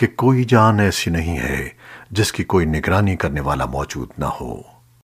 کہ کوئی جان ایسی نہیں ہے جس کی کوئی نگرانی کرنے والا موجود نہ ہو۔